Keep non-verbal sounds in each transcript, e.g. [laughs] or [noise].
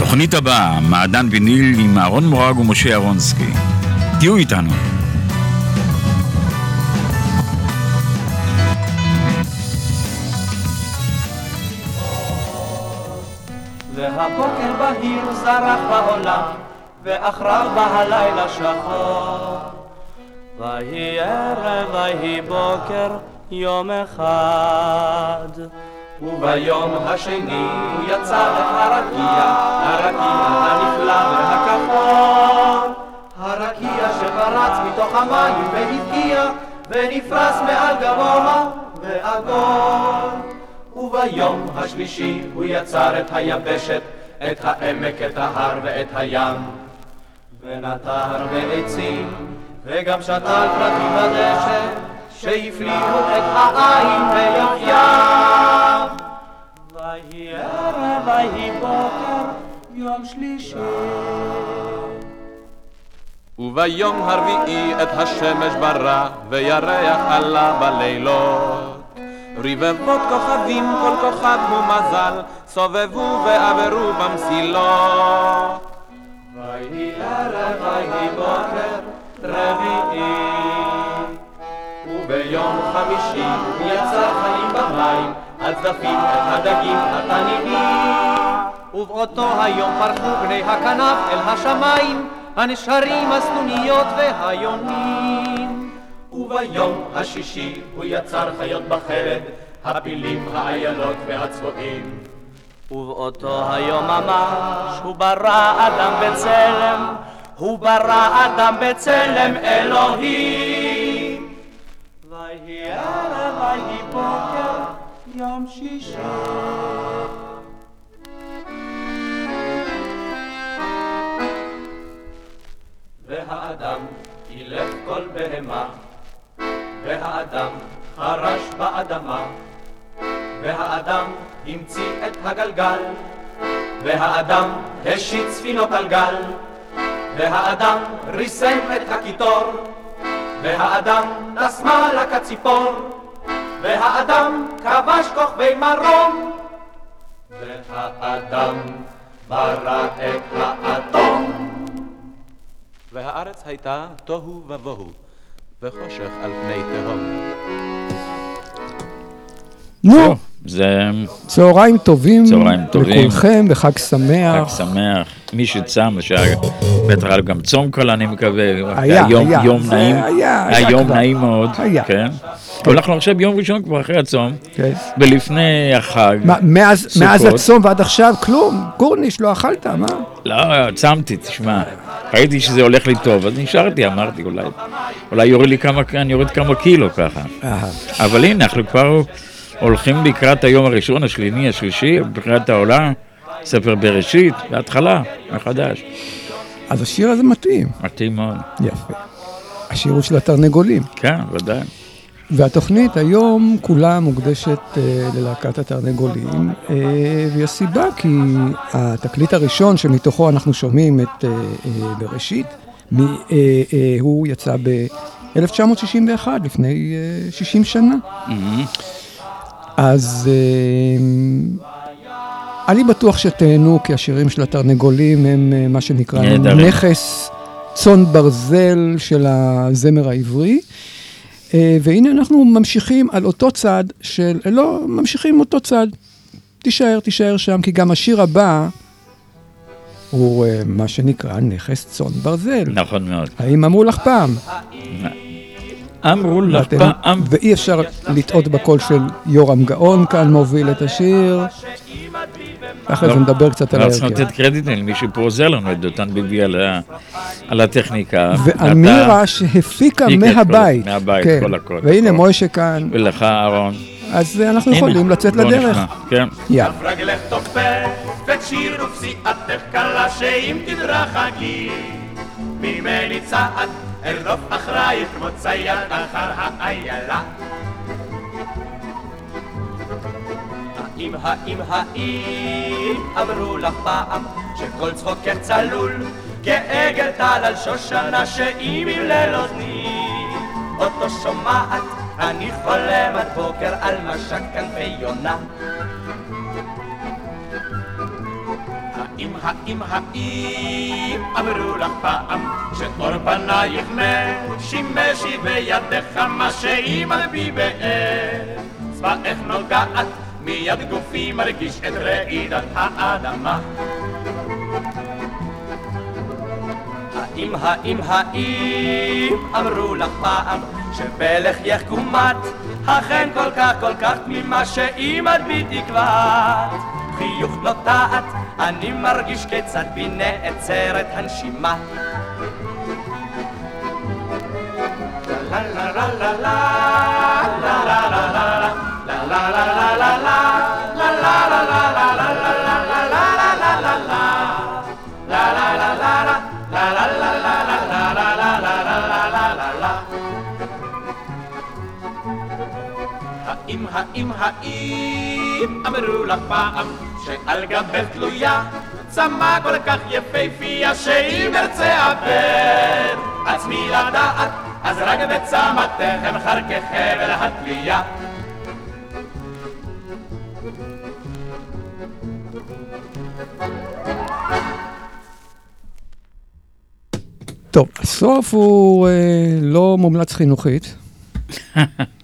התוכנית הבאה, מעדן ויניל עם אהרון מורג ומשה אהרונסקי. תהיו איתנו. והבוקר בהיר זרח בעולם, ואחריו בא הלילה שחור. ויהי ערב, ויהי בוקר, יום אחד. וביום השני יצא את הרקיע, הרקיע הנפלא והכחול. הרקיע שפרץ מתוך המים והבקיע, ונפרס מעל גבוה ועגול. וביום השלישי הוא יצר את היבשת, את העמק, את ההר ואת הים. ונטר בעצים, וגם שתל פרטים בדשא, שהפליאו את העין ויחיים. ויהי ערב, ויהי בוקר, יום שלישי. וביום הרביעי את השמש ברא, וירח עלה בלילות. רבבות כוכבים, כל כוכב הוא מזל, סובבו ועברו במסילות. ויהי ערב, ויהי בוקר, רביעי. וביום חמישי יצר חיים במים, את הדגים התנינים. ובאותו היום פרחו בני הכנף אל השמיים, הנשרים, הסנוניות והיונים. וביום השישי הוא יצר חיות בחרד, הפילים, האיילות והצבועים. ובאותו היום ממש הוא ברא אדם בצלם, הוא ברא אדם בצלם אלוהים. ויהי ערב, ויהי בוקר, יום שישי. והאדם אילף כל בהמה, והאדם חרש באדמה, והאדם המציא את הגלגל, והאדם השיט ספינות על גל, והאדם ריסם את הקיטור, והאדם טס מעלה כציפור, והאדם כבש כוכבי מרום, והאדם ברא את האטום. והארץ הייתה תוהו ובוהו, וחושך על פני תהום. נו, זה צהריים טובים צהריים טובים. לכולכם, וחג חג שמח. מי שצם, שהיה בטח היה גם צום קל, אני מקווה. היה, יום, היה. יום נעים. היה, יום. נעים מאוד. היה. כן. אנחנו עכשיו ביום ראשון כבר אחרי הצום, כן. ולפני החג. סוכות. מאז הצום ועד עכשיו כלום, גורניש, לא אכלת, מה? לא, צמתי, תשמע. ראיתי שזה הולך לי טוב, אז נשארתי, אמרתי, אולי, אולי יורד לי כמה, אני יורד כמה קילו ככה. אבל הנה, אנחנו כבר הולכים לקראת היום הראשון, השליני, השלישי, בקריאת העולה, ספר בראשית, בהתחלה, מחדש. אז השיר הזה מתאים, מתאים מאוד. יפה. השיר הוא של התרנגולים. כן, ודאי. והתוכנית היום כולה מוקדשת אה, ללהקת התרנגולים, אה, ויש סיבה כי התקליט הראשון שמתוכו אנחנו שומעים את אה, אה, בראשית, מ, אה, אה, הוא יצא ב-1961, לפני אה, 60 שנה. אז אה, אני בטוח שתהנו, כי השירים של התרנגולים הם אה, מה שנקרא. נכס צאן ברזל של הזמר העברי. אה, והנה אנחנו ממשיכים על אותו צד של, לא, ממשיכים אותו צד. תישאר, תישאר שם, כי גם השיר הבא הוא אה, מה שנקרא נכס צאן ברזל. נכון מאוד. האם אמרו לך פעם? אמרו לך פעם, ואי אפשר לטעות בקול של יורם גאון כאן מוביל את השיר. ואחרי לא. זה נדבר קצת על לא ההרכב. לתת קרדיט למי שפה עוזר לנו, את דותן ביבי על ה- על הטכניקה. ועל מירה שהפיקה מהבית. מהבית, כן. כל הכל, והנה. מוישה כאן, ולך, אהרון. אז אה, אנחנו הנה, יכולים לצאת לדרך. כן. יאללה. שיר ופסיעתך קלה שאם תדרכי ממני צעד ארדוף אחרייך כמו צייד אחר האיילה האם האם האם אמרו לך פעם שכל צחוקך צלול כעגל טל על שושנה שאם הלל אוזני אותו שומעת אני חולם עד בוקר על משק כנפי יונה. האם, האם, האם אמרו לך פעם שאור פנייך משימשי בידך מה שאם על באר צבאך נוגעת מיד גופי מרגיש את רעידת האדמה. האם, האם, האם אמרו לך פעם שבלחייך קומת אכן כל כך כל כך תמימה שאם את בי תקוות חיוך נוטעת אני מרגיש כיצד בי נעצרת הנשימה. לה לה לה לה לה האם, האם, אמרו לך פעם שעל גבך תלויה צמא כל כך יפהפייה שאם ארצה אבד עצמי לדעת? אז רק בצמתך אבחר כחבל התלייה. טוב, הסוף הוא אה, לא מומלץ חינוכית. [laughs]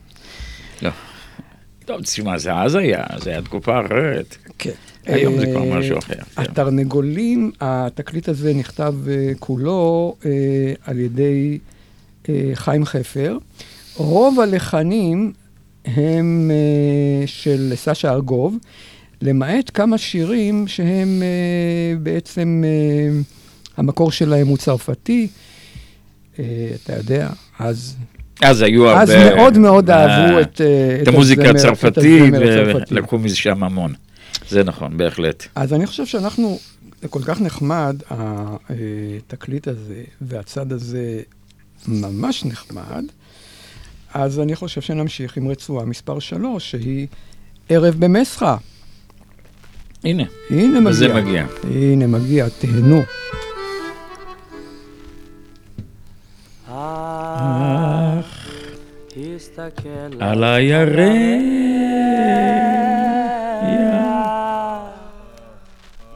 טוב, תשמע, זה אז היה, זה היה תקופה אחרת. כן. היום זה כבר אה, משהו אחר, כן. התרנגולים, התקליט הזה נכתב אה, כולו אה, על ידי חיים חפר. רוב הלחנים הם של סשה ארגוב, למעט כמה שירים שהם בעצם, המקור שלהם הוא צרפתי. אתה יודע, אז אז היו הרבה... אז מאוד מאוד אה, אהבו את, אה, את את המוזיקה הצרפתית. ולקחו משם המון. זה נכון, בהחלט. אז אני חושב שאנחנו, זה כל כך נחמד, התקליט הזה והצד הזה ממש נחמד, אז אני חושב שנמשיך עם רצועה מספר 3, שהיא ערב במסחה. הנה, הנה מגיע. וזה מגיע. הנה מגיע, תהנו. הסתכל על הירח.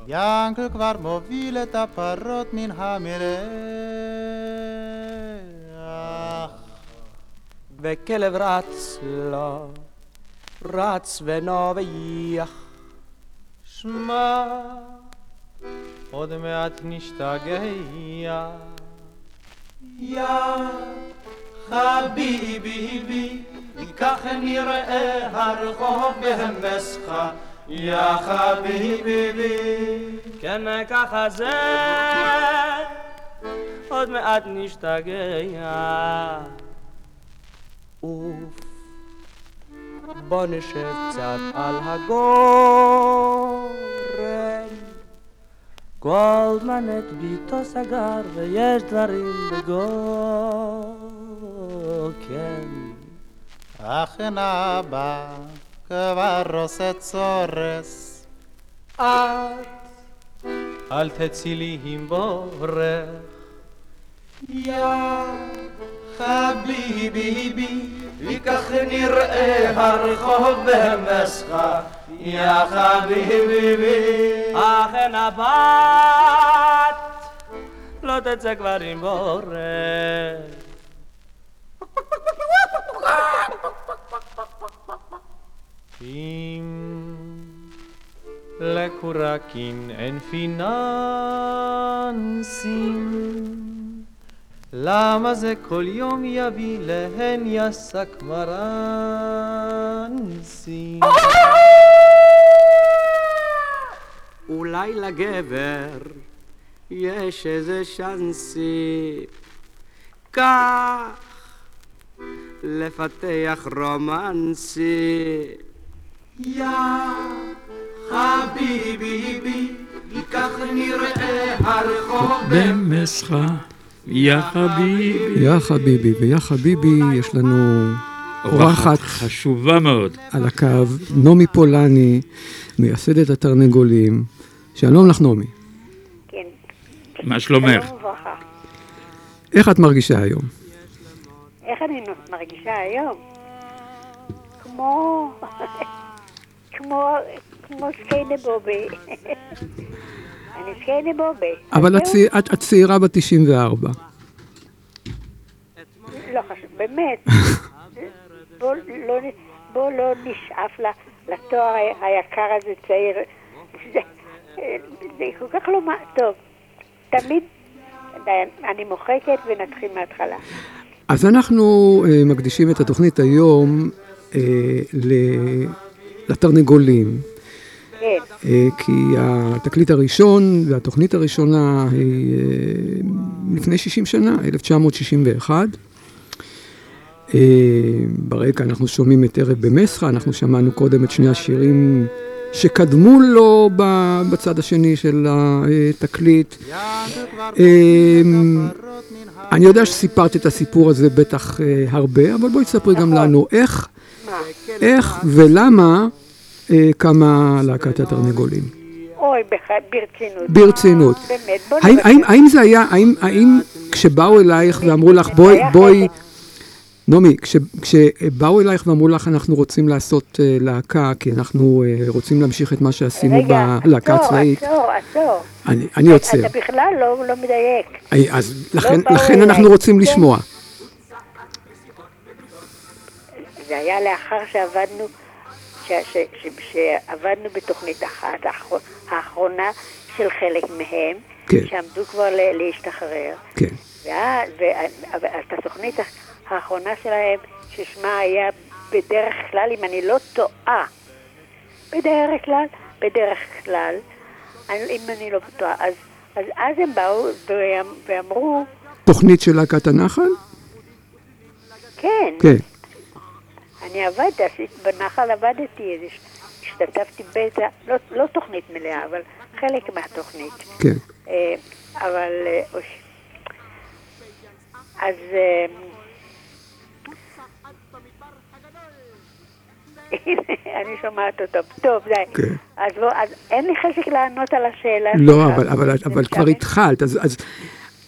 ינקל כבר מוביל את הפרות מן המרח. וכלב רץ לו, רץ ונובח. שמע, עוד מעט נשתגע. יא חביבי, כך נראה הרחוב בהמסך. יא חביבי, כן ככה זה, עוד מעט נשתגע. אוף, בוא נשב קצת על הגורן. גולדמן את ביתו סגר ויש דברים בגוקן. אכן אבא כבר עושה צורס. את אל תצאי לי עם בורך. יא חביבי, וכך נראה הרחוב במסחה, יא חביבי. אכן הבת לא תצא כבר עם בורר. אם לקורקין אין פיננסים, למה זה כל יום יביא להן יסק מרנסים? אולי לגבר יש איזה שאנסי. כך לפתח רומנסי. יא חביבי, כך נראה הרחוב במסחה, יא חביבי. יא חביבי ויא חביבי, יש לנו אורחת חשובה מאוד. על הקו, נעמי פולני, מייסדת התרנגולים. שלום לך, נעמי. כן. מה שלומך? שלום וברכה. איך את מרגישה היום? איך אני מרגישה היום? כמו... [laughs] כמו... כמו סקיינה בובי. [laughs] אני סקיינה בובי. אבל את צעירה בת 94. לא חשוב, באמת. בוא לא, לא נשאף לתואר היקר הזה צעיר. זה, זה כל כך לא... טוב, תמיד... אני מוחקת ונתחיל מההתחלה. אז אנחנו אה, מקדישים את התוכנית היום אה, לתרנגולים, כי התקליט הראשון והתוכנית הראשונה היא אה, לפני 60 שנה, 1961. אה, ברקע אנחנו שומעים את ערב במסחה, אנחנו שמענו קודם את שני השירים שקדמו לו בצד השני של התקליט. אה. אני יודע שסיפרת את הסיפור הזה בטח אה, הרבה, אבל בואי תספרי גם לנו איך? איך ולמה אה, קמה להקת התרנגולים. אוי. ברצינות. ברצינות. באמת, בוא נבקש. האם, האם זה היה, האם, האם כשבאו אלייך ואמרו לך בואי, בואי. נעמי, כש, כשבאו אלייך ואמרו לך אנחנו רוצים לעשות אה, להקה, כי אנחנו אה, רוצים להמשיך את מה שעשינו רגע, בלהקה עצור, הצבאית, עצור, עצור. אני, אני עוצר. אתה בכלל לא, לא מדייק. אה, אז לכן, באו לכן. אנחנו רוצים כן. לשמוע. זה היה לאחר שעבדנו, שעבדנו בתוכנית אחת, האחר- האחרונה של חלק מהם, כן. שעמדו כבר להשתחרר. כן. ואז, התוכנית האחרונה שלהם, ששמה היה בדרך כלל, אם אני לא טועה, בדרך כלל, בדרך כלל, אם אני לא טועה, אז, אז, אז הם באו ואמ- ואמרו, תוכנית של להקת הנחל? כן, כן. אני עבדתי, עשיתי, בנחל עבדתי, השתתפתי באיזה, לא, לא תוכנית מלאה, אבל חלק מהתוכנית. כן. אה, אבל, אה. אז... אה, אני שומעת אותו. טוב, די. כן. אז בוא, אז אין לי חשק לענות על השאלה לא. אבל, אבל, אבל כבר? התחלת, אז, אז,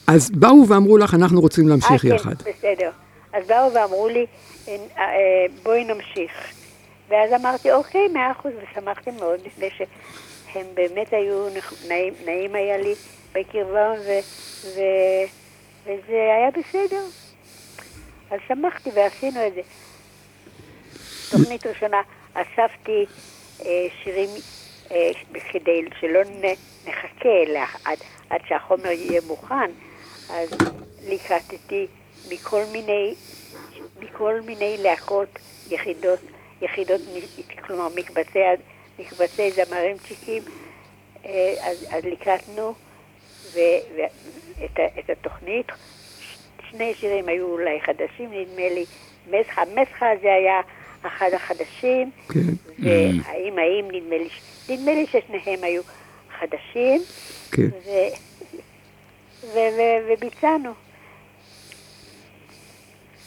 אז באו ואמרו לך, אנחנו רוצים להמשיך כן, יחד. בסדר. אז באו ואמרו לי, אה, אה, בואי נמשיך. ואז אמרתי, אוקיי, מאה אחוז, ושמחתי מאוד, מפני שהם באמת היו, נעים, נעים היה לי בקרבם, ו, ו, וזה היה בסדר. אז שמחתי ועשינו את זה. תוכנית ראשונה, אספתי אה, שירים אה, כדי שלא נחכה לה, עד, עד שהחומר יהיה מוכן, אז ליקטתי מכל מיני, מכל מיני להקות, יחידות, יחידות, כלומר מקבצי, מקבצי זמרים צ'יקים, אה, אז, אז ליקטנו ו, ו, את, התוכנית. שני שירים היו אולי חדשים, נדמה לי, מסחה, מסחה זה היה אחד החדשים, כן. והאם האם נדמה לי, נדמה לי ששניהם היו חדשים, כן. ו, ו, ו, וביצענו.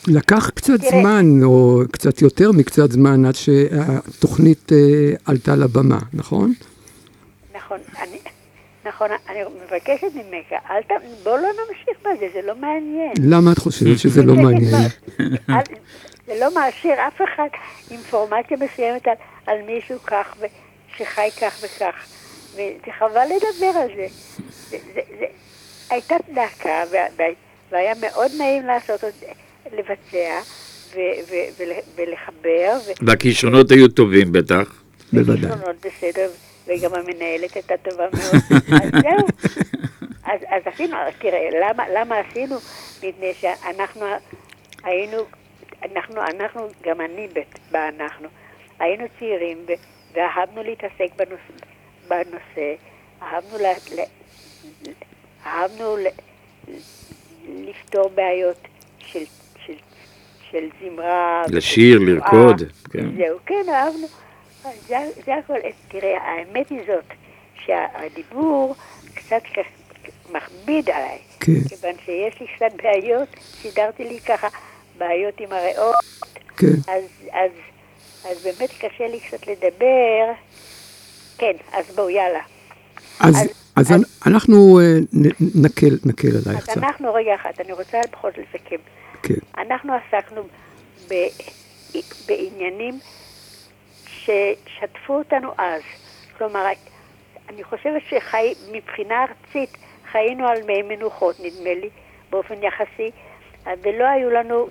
לקח קצת תראה. זמן, או קצת יותר מקצת זמן, עד שהתוכנית אה, עלתה לבמה, נכון? נכון, אני, נכון, אני מבקשת ממך, אל ת... בוא לא נמשיך בזה, זה לא מעניין. למה את חושבת שזה לא מעניין? אל- זה לא מעשיר אף אחד אינפורמציה מסוימת על, על מישהו כך, ו, שחי כך וכך. וזה חבל לדבר על זה. זה, זה, זה הייתה צדקה, וה- וה- והיה מאוד נעים לעשות, את- לבצע ו, ו, ול, ולחבר. ו- והכישרונות היו טובים בטח. בוודאי. וכישרונות בסדר, וגם המנהלת הייתה טובה מאוד. אז זהו. אז, אז עשינו, תראה, למה, למה עשינו? מפני שאנחנו היינו, אנחנו, אנחנו, גם אני באנחנו, היינו צעירים ואהבנו להתעסק בנושא, בנושא אהבנו, ל... ל... אהבנו ל... לפתור בעיות של, של, זמרה. לשיר, ותנועה. לרקוד, כן. זהו, כן, אהבנו. זה, זה הכל. תראה, האמת היא זאת, שהדיבור קצת מכביד עליי. כן. כיוון שיש לי קצת בעיות, סידרתי לי ככה בעיות עם הריאות, כן. אז, אז, אז באמת קשה לי קצת לדבר. כן, אז בואו, יאללה. אז, אז- אז אז- אנחנו אה, נקל, נקל עלייך אז קצת. אנחנו, רגע אחד, אני רוצה בכל זאת לסכם. כן. אנחנו עסקנו ב, בעניינים ששטפו אותנו אז. כלומר, אני חושבת שמבחינה ארצית חיינו על מי מנוחות, נדמה לי, באופן יחסי, ולא היו לנו,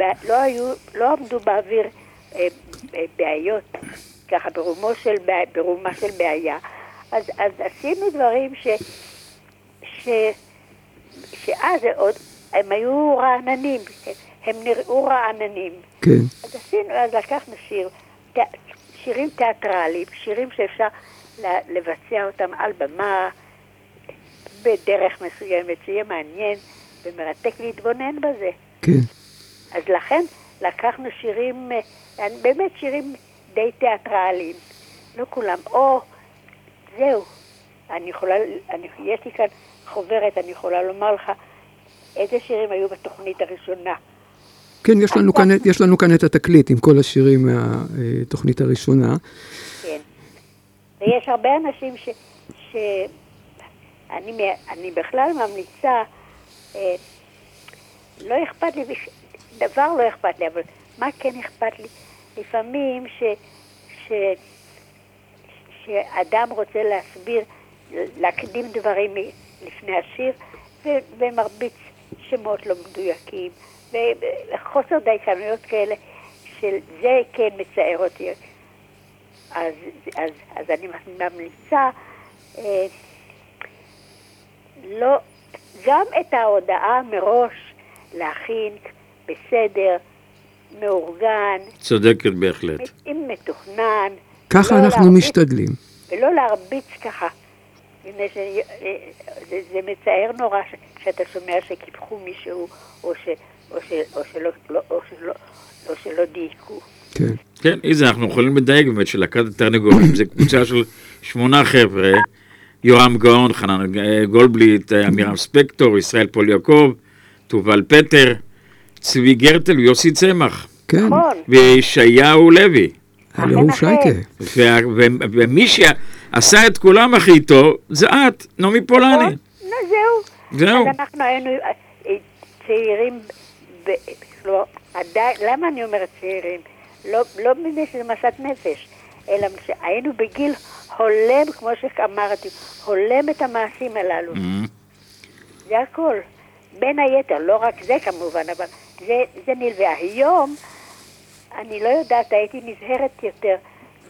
לא, היו, לא עמדו באוויר אה, אה, בעיות, ככה ברומו של, ברומה של בעיה. אז, אז עשינו דברים ש, ש, שאז עוד, הם היו רעננים, הם נראו רעננים. כן. אז עשינו, אז לקחנו שיר, שירים תיאטרליים, שירים שאפשר לבצע אותם על במה, בדרך מסוימת, שיהיה מעניין ומרתק להתבונן בזה. כן. אז לכן לקחנו שירים, אה, באמת שירים די תיאטרליים, לא כולם. או, זהו, אני יכולה, אני, יש לי כאן חוברת, אני יכולה לומר לך איזה שירים היו בתוכנית הראשונה. כן, יש לנו, כאן, יש לנו כאן את התקליט עם כל השירים מהתוכנית הראשונה. כן. ויש הרבה אנשים ש... ש... אני, אני בכלל ממליצה, אה, לא אכפת לי, דבר לא אכפת לי, אבל מה כן אכפת לי? לפעמים ש... ש... שאדם רוצה להסביר, להקדים דברים לפני השיר. ומרביץ שמות לא מדויקים, וחוסר דייקנויות כאלה, של זה כן מצער אותי. אז, אז, אז אני ממליצה אה, לא, גם את ההודעה מראש להכין בסדר, מאורגן, צודקת בהחלט. אם מתוכנן. ככה לא אנחנו להרביץ- משתדלים. ולא להרביץ ככה. מפני שזה זה, זה מצער נורא ש, שאתה שומע שקיפחו מישהו, או, ש, או, ש, או, שלא, לא, או, שלא, או שלא דייקו. כן. כן, איזה, אנחנו יכולים לדייק באמת שלהקת התרנגולים, זה קבוצה של שמונה חבר'ה, יורם גאון, חנן אה, גולדבליט, אה, עמירם ספקטור, ישראל פול יעקב, תובל פטר, צבי גרטל ויוסי צמח, כן. נכון, וישעיהו לוי. הלו אכן, שייקה. וה- ו- שעשה את כולם הכי טוב, זה את, נעמי פולני. נכון? לא, זהו. זהו. אז אנחנו היינו אה, צעירים, לא, עדיין, למה אני אומרת צעירים? לא, לא מפני שזה משאת נפש, אלא שהיינו בגיל הולם, כמו שאמרתי, הולם את המעשים הללו. Mhm. זה הכל. בין היתר, לא רק זה כמובן, אבל זה, זה נלווה. היום, אני לא יודעת, הייתי נזהרת יותר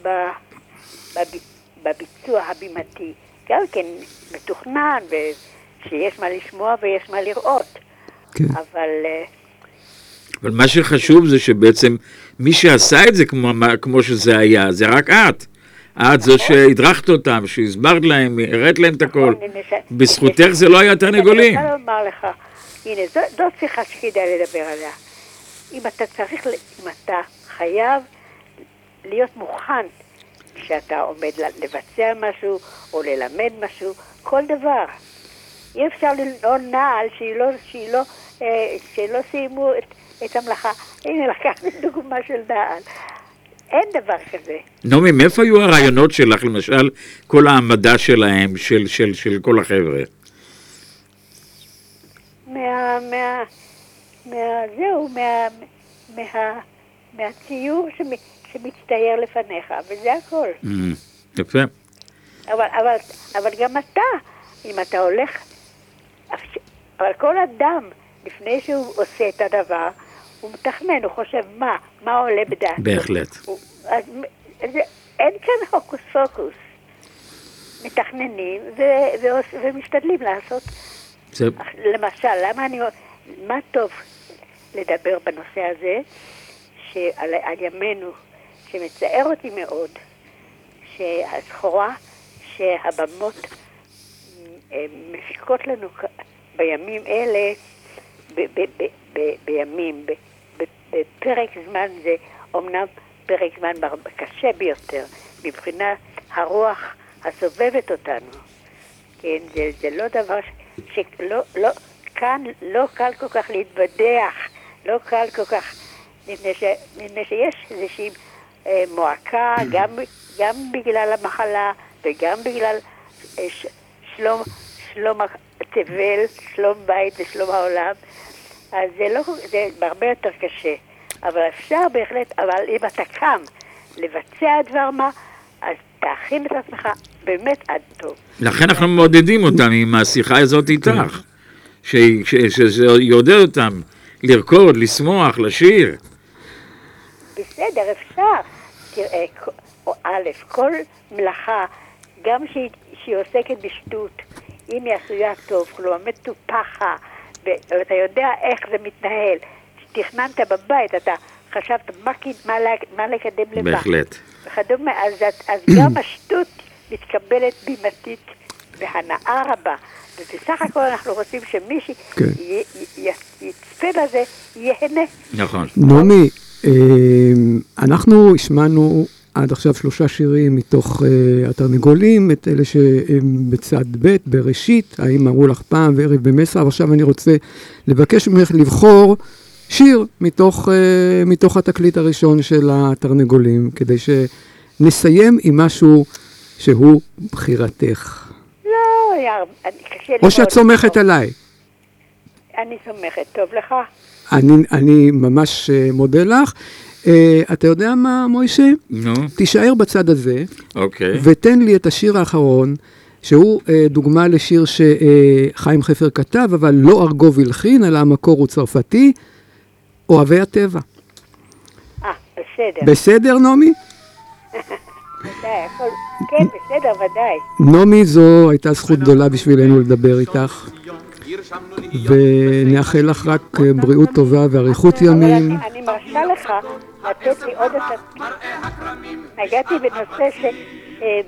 בב, בביצוע הבימתי. גם כן מתוכנן, ושיש מה לשמוע ויש מה לראות. כן. אבל אה, אבל מה שחשוב זה שבעצם מי שעשה את זה כמו, כמו שזה היה, זה רק את. את זו שהדרכת אותם, שהסברת להם, הראת להם את הכל. נכון, ש- בזכותך זה לא היה תרנגולים. אני רוצה לומר לך, הנה, זו, שיחה שכדאי לדבר עליה. אם אתה צריך, אם אתה חייב להיות מוכן כשאתה עומד לבצע משהו או ללמד משהו, כל דבר. אי אפשר לנעול נעל שהיא לא, שהיא לא, אה, שלא סיימו את, את המלאכה. הנה, לקחתי דוגמה של נעל. אין דבר כזה. נעמי, מאיפה היו הרעיונות שלך, למשל, כל העמדה שלהם, של, של, של כל החבר'ה? מה... מה... מה... זהו, מה... מה... מהציור שמצטייר לפניך, וזה הכל. Mm, יפה. אבל, אבל, אבל גם אתה, אם אתה הולך... אבל כל אדם, לפני שהוא עושה את הדבר, הוא מתכנן, הוא חושב מה, מה עולה בדעתו. בהחלט. הוא, אז, זה, אין כאן הוקוס פוקוס. מתכננים ו, ועוש, ומשתדלים לעשות זה, למשל, למה אני... מה טוב לדבר בנושא הזה, שעל על ימינו, שמצער אותי מאוד, שהסחורה שהבמות הן מפיקות לנו בימים אלה, ב- ב- ב- בימים, בפרק זמן זה אומנם פרק זמן קשה ביותר, מבחינת הרוח הסובבת אותנו. כן, זה, זה לא דבר ש- שלא, לא, כאן לא קל כל כך להתבדח, לא קל כל כך, מפני, שיש איזושהי אה, מועקה, גם, גם בגלל המחלה וגם בגלל אה, ש, שלום, שלום התבל, שלום בית ושלום העולם, אז זה, לא, זה הרבה יותר קשה. אבל אפשר בהחלט, אבל אם אתה קם לבצע דבר מה, אז תכין את עצמך באמת עד טוב. לכן אנחנו מעודדים אותם עם השיחה הזאת איתך, ש- ש- שזה יעודד אותם לרקוד, לשמוח, לשיר. בסדר, אפשר. תראה, א', כל מלאכה, גם שהיא, שהיא עוסקת בשטות, אם היא עשויה טוב, כלומר מטופחה, ואתה יודע איך זה מתנהל, תכננת בבית, אתה חשבת מה, מה, לה- מה לקדם למה. בהחלט. וכדומה, אז, אז גם [clears throat] השטות מתקבלת בימתית בהנאה רבה. ובסך הכל אנחנו רוצים שמי כן. שיצפה בזה, ייהנה. נכון. נעמי, אנחנו השמענו עד עכשיו שלושה שירים מתוך אה, התרנגולים, את אלה שהם בצד ב', בראשית, האם אמרו לך פעם וערב במסר, ועכשיו אני רוצה לבקש ממך לבחור שיר מתוך, אה, מתוך התקליט הראשון של התרנגולים, כדי שנסיים עם משהו שהוא בחירתך. לא, אני, קשה לי או שאת סומכת. עליי. אני סומכת. טוב לך? אני, אני ממש אה, מודה לך. אה, אתה יודע מה, מוישה? נו, תישאר בצד הזה, אוקיי. ותן לי את השיר האחרון, שהוא אה, דוגמה לשיר שחיים חפר כתב, אבל לא ארגוב הלחין, אלא המקור הוא צרפתי, אוהבי הטבע. אה, בסדר. בסדר, נעמי? כן, בסדר, ודאי. נעמי, זו הייתה זכות גדולה בשבילנו לדבר איתך, ונאחל לך רק אה, בריאות טובה ואריכות ימים. אני, מרשה לך לתת לי עוד את. נגעתי בנושא ש... אה,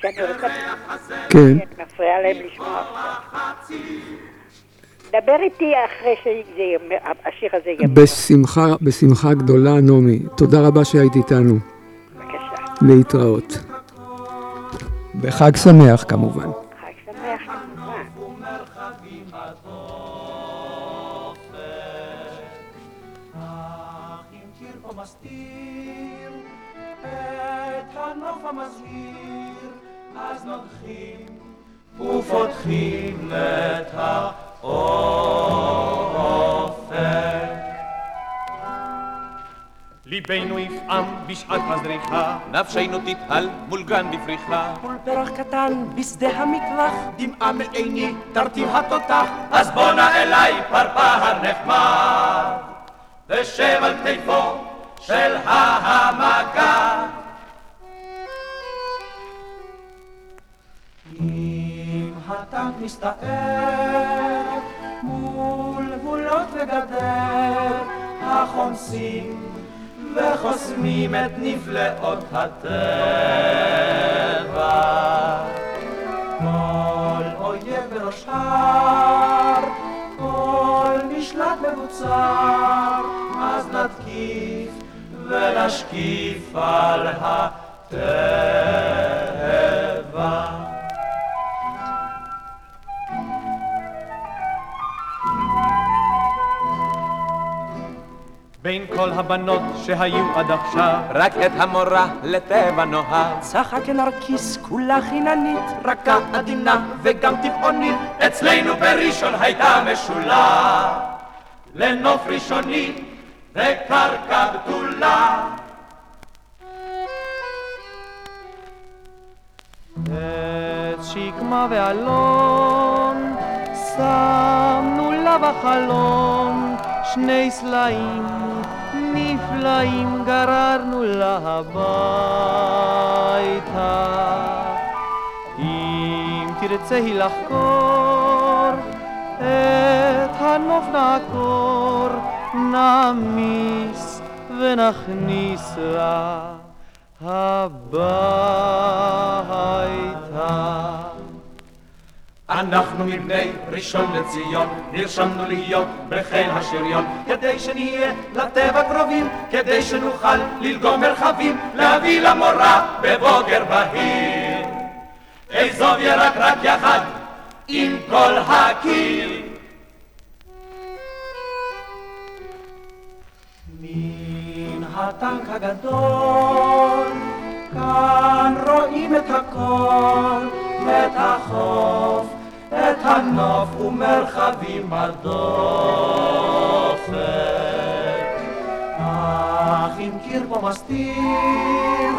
שאני רוצה... כן. את מפריעה להם לשמוע עכשיו. דבר איתי אחרי שהשיר הזה ייגמר. בשמחה, בשמחה גדולה, נעמי. תודה רבה שהיית איתנו. בבקשה. להתראות. בחג שמח כמובן. אז נודחים ופותחים את האופק. ליבנו יפעם בשעת הזריחה, נפשנו תתהל מול גן בפריחה. מול פרח קטן בשדה המטווח, דמעה מעיני תרטיב התותח, אז בואנה אליי פרפר נחמד, ושב על כתפו של ההמגה. אם הטנק מסתער מול גבולות וגדר החומסים וחוסמים את נפלאות הטבע. כל אויב בראש הר, כל משלט מבוצר, אז נתקיף ונשקיף על הטבע. בין כל הבנות שהיו עד עכשיו רק את המורה לטבע נוהג. צחק נרקיס כולה חיננית, רכה עדינה וגם טבעונית, אצלנו בראשון הייתה משולה, לנוף ראשוני וקרקע בתולה. עץ שקמה ואלון, שמנו לה בחלון שני סלעים נפלאים גררנו לה הביתה. אם תרצה היא לחקור את הנוף נעקור, נעמיס ונכניס לה הביתה. אנחנו מבני ראשון לציון, נרשמנו להיות בחיל השריון, כדי שנהיה לטבע קרובים, כדי שנוכל ללגום מרחבים, להביא למורה בבוגר בהיר. אזוב ירק רק יחד עם כל הקיר. מן הטנק הגדול, כאן רואים את הכל, את החוף, את הנוף ומרחבים בדופק. אך אם קיר פה מסתיר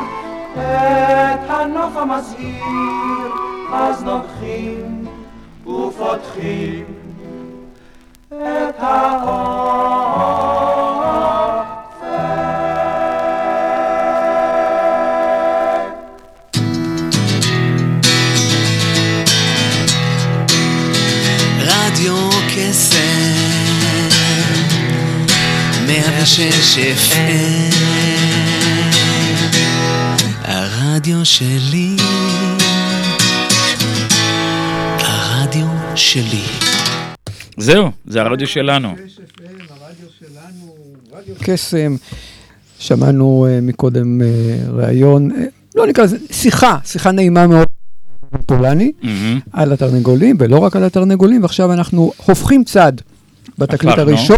את הנוף המזהיר, אז נוגחים ופותחים את האופק. 106 FM הרדיו שלי הרדיו שלי זהו, זה הרדיו שלנו. קסם, שמענו אה, מקודם אה, ראיון, אה, לא נקרא לזה, שיחה, שיחה נעימה מאוד. פולני, mm-hmm. על התרנגולים, ולא רק על התרנגולים, ועכשיו אנחנו הופכים צד בתקליט הראשון.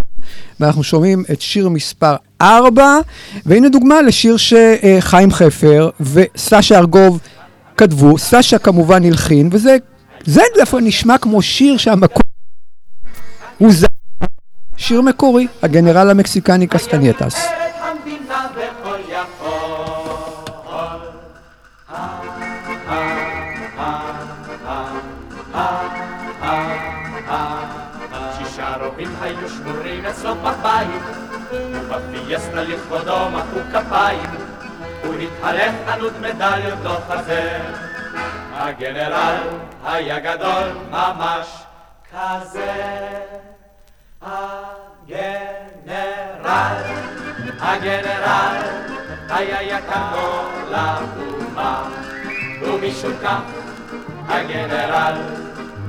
ואנחנו שומעים את שיר מספר 4, והנה דוגמה לשיר שחיים חפר וסשה ארגוב כתבו, סשה כמובן הלחין, וזה זה דווקא נשמע כמו שיר שהמקור הוא ז... שיר מקורי, הגנרל המקסיקני קסטנייטס. ובפיאסטה לכבודו מחאו כפיים, הוא התהלך ענוד מדליות לא חזר. הגנרל היה גדול ממש כזה. הגנרל, הגנרל, היה יקר לאומה, ומשום כך הגנרל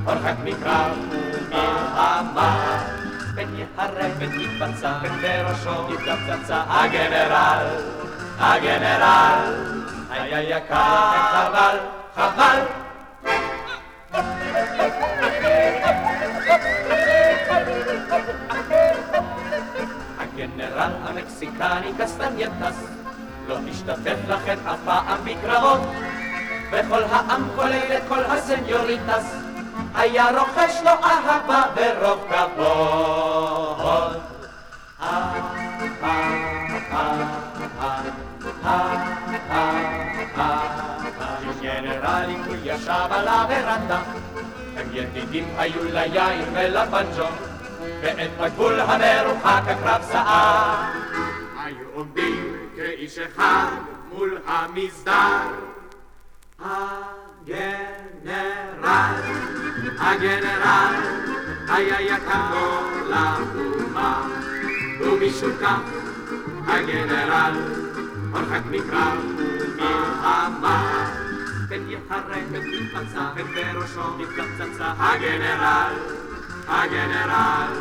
הורחק מקרב ומלחמה. יתבצע, פן בראשו יפגע פצצה, הגנרל, הגנרל, היה יקר, חבל, חבל. הגנרל המקסיקני קסטנייטס לא השתתף לכן אף פעם בקרבות. וכל העם כולל את כל הסניוריטס היה רוחש לו אהבה ורוב כבוד הגנרל הוא ישב על הוורנדה הם ידידים היו ליין ולבנג'ו ואת בגבול המרוחק הקרב סער. היו עומדים כאיש אחד מול המסדר. הגנרל, הגנרל, היה יקר לו לאומה, ומשום כך הגנרל הורחק מקרב ומלחמה. פן יחרק פן תתפצע, פן בראשו יפגע פצצה, הגנרל הגנרל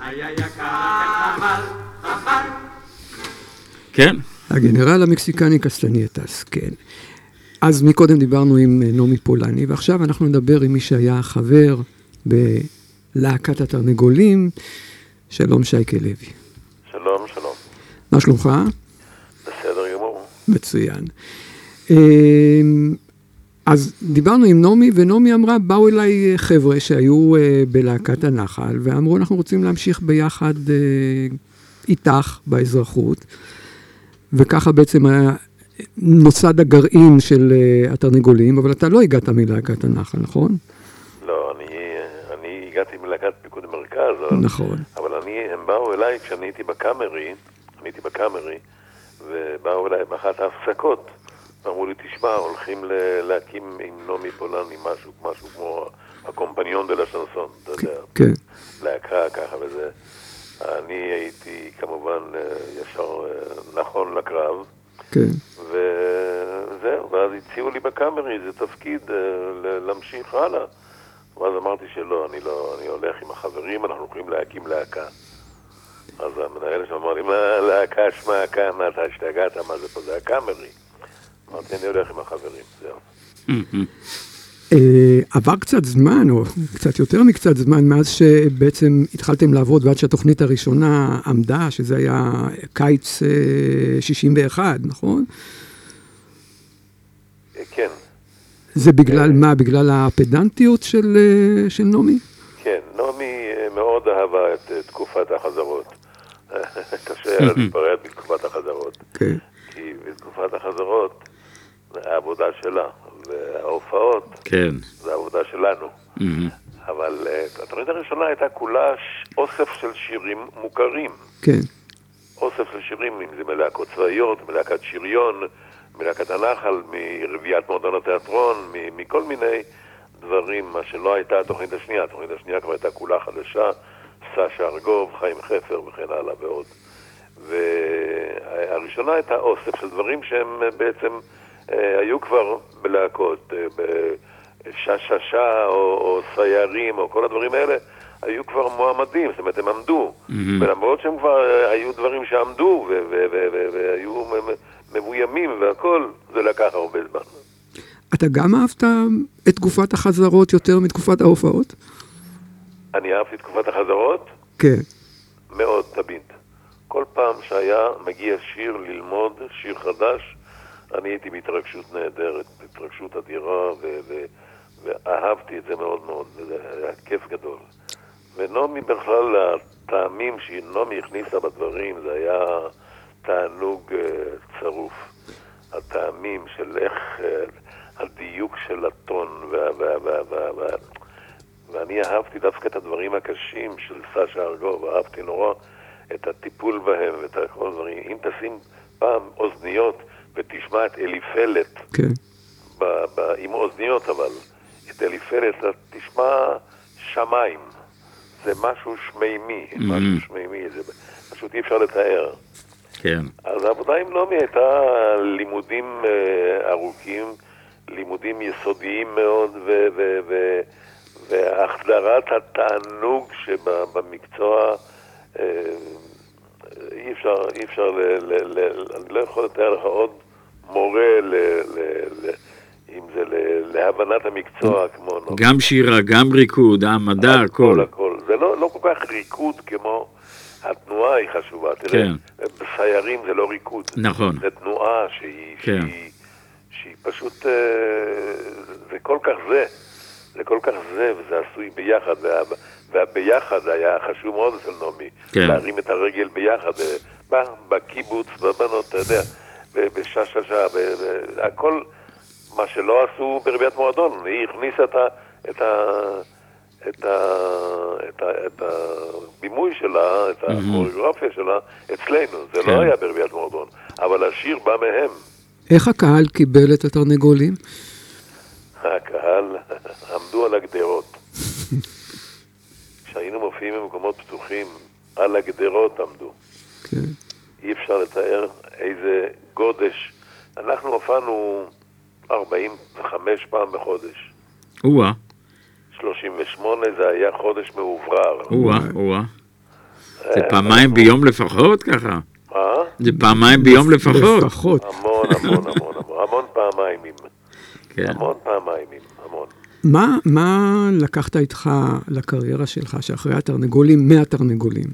היה יקר, חבל, חבל. כן, הגנרל המקסיקני קסטנייטס, כן. אז מקודם דיברנו עם אה, נעמי פולני, ועכשיו אנחנו נדבר עם מי שהיה חבר בלהקת התרנגולים, שלום שייקה לוי. שלום, שלום. מה שלומך? בסדר גמור. מצוין. אמ, אז דיברנו עם נעמי, ונעמי אמרה, באו אליי אה, חבר'ה שהיו אה, בלהקת הנחל, ואמרו, אנחנו רוצים להמשיך ביחד איתך באזרחות, וככה בעצם נוסד הגרעין של אה, התרנגולים, אבל אתה לא הגעת מלהקת הנחל, נכון? לא, אני, אני הגעתי מלהקת פיקוד המרכז, אבל, נכון. אבל אני, הם באו אליי כשאני הייתי בקאמרי, אני הייתי בקאמרי, ובאו אליי באחת ההפסקות, ואמרו לי, תשמע, הולכים להקים עם נעמי פולני משהו, משהו כמו הקומפניון דה לשנסון, אתה יודע, כן. להקה ככה וזה. אני הייתי כמובן אה, ישר אה, נכון לקרב. כן. וזהו, ואז הציעו לי בקאמרי איזה תפקיד אה, להמשיך הלאה. ואז אמרתי שלא, אני לא, אני הולך עם החברים, אנחנו הולכים להקים להקה. אז המנהל שם אמר לי, מה להקה להקה, מה אתה השתגעת, מה זה פה, זה הקאמרי. אמרתי, אני הולך עם החברים, זהו. אה, עבר קצת זמן, או קצת יותר מקצת זמן, מאז שבעצם התחלתם לעבוד ועד שהתוכנית הראשונה עמדה, שזה היה קיץ אה, 61, נכון? אה, כן, זה בגלל מה? בגלל הפדנטיות של, אה, של נעמי? כן, נעמי מאוד אהבה את תקופת החזרות. [laughs] קשה היה [laughs] לה להיפרד בתקופת החזרות. כן. כי בתקופת החזרות העבודה שלה, וההופעות כן. זה העבודה שלנו. מהמם. אבל אה, התוכנית הראשונה הייתה כולה ש- אוסף של שירים מוכרים. כן. אוסף של שירים, אם זה מלהקות צבאיות, מלהקת שריון, מלהקת הנחל, מרביעיית מועדון התיאטרון, מ- מכל מיני דברים, מה שלא הייתה התוכנית השנייה. התוכנית השנייה כבר הייתה כולה חדשה, סשה ארגוב, חיים חפר וכן הלאה ועוד. והראשונה הייתה אוסף של דברים שהם אה, בעצם היו כבר בלהקות, אה, בשששה או, או סיירים או כל הדברים האלה, היו כבר מועמדים, זאת אומרת הם עמדו. מהמם. ולמרות שהם כבר אה, היו דברים שעמדו והיו מבוימים והכל, זה לקח הרבה זמן. אתה גם אהבת את תקופת החזרות יותר מתקופת ההופעות? אני אהבתי את תקופת החזרות כן. מאוד תמיד. כל פעם שהיה מגיע שיר ללמוד, שיר חדש, אני הייתי בהתרגשות נהדרת, בהתרגשות אדירה, ו- ו- ואהבתי את זה מאוד מאוד, וזה היה כיף גדול. ונעמי בכלל, הטעמים שנעמי הכניסה בדברים, זה היה תענוג אה, צרוף. הטעמים של איך, אה, הדיוק של הטון, וה, ואני אהבתי דווקא את הדברים הקשים של סשה ארגוב, אהבתי נורא את הטיפול בהם ואת כל הדברים. אם תשים פעם אוזניות ותשמע את אליפלת, כן. ב- ב- עם אוזניות אבל, את אליפלת, אתה תשמע שמיים. זה משהו שמימי, משהו שמימי, זה פשוט אי אפשר לתאר. כן. אז העבודה עם נעמי הייתה לימודים אה, ארוכים, לימודים יסודיים מאוד, ו- ו- ו- והחדרת התענוג שבמקצוע, אה, אי אפשר, אי אפשר, ל- ל- ל- אני לא יכול לתאר לך עוד מורה, ל- ל- ל- אם זה ל- להבנת המקצוע כמו. גם שירה, גם ריקוד, העמדה, הכל. הכל. זה לא, לא כל כך ריקוד כמו... התנועה היא חשובה. תראה, כן. בסיירים זה לא ריקוד. נכון. זה תנועה שהיא, כן. שהיא, שהיא פשוט, אה, זה כל כך זה. זה כל כך זה, וזה עשוי ביחד. וה, והביחד היה חשוב מאוד אצל נעמי. כן. להרים את הרגל ביחד. אה, בקיבוץ, בבנות, אתה יודע, ב- בשעה-שעה, הכל, מה שלא עשו ברביית מועדון. היא הכניסה את ה... את ה את, ה, את, ה, את הבימוי שלה, את הכוריאוגרפיה שלה, אצלנו. זה כן. לא היה ברביית מועדון, אבל השיר בא מהם. איך הקהל קיבל את התרנגולים? הקהל עמדו על הגדרות. כשהיינו מופיעים במקומות פתוחים, על הגדרות עמדו. כן. אי אפשר לתאר איזה גודש. אנחנו הופענו 45 פעם בחודש. או-אה, 38 זה היה חודש מאוברר. או-אה, או-אה. זה אה, פעמיים ביום לפחות ככה? מה? זה פעמיים ביום לפחות. לפחות. המון, המון, המון, המון, המון פעמיים, כן. המון פעמיים, המון. מה, מה לקחת איתך לקריירה שלך, שאחרי התרנגולים, מהתרנגולים?